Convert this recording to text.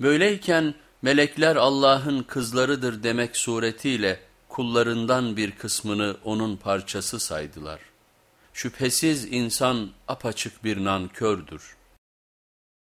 Böyleyken melekler Allah'ın kızlarıdır demek suretiyle kullarından bir kısmını onun parçası saydılar. Şüphesiz insan apaçık bir nankördür.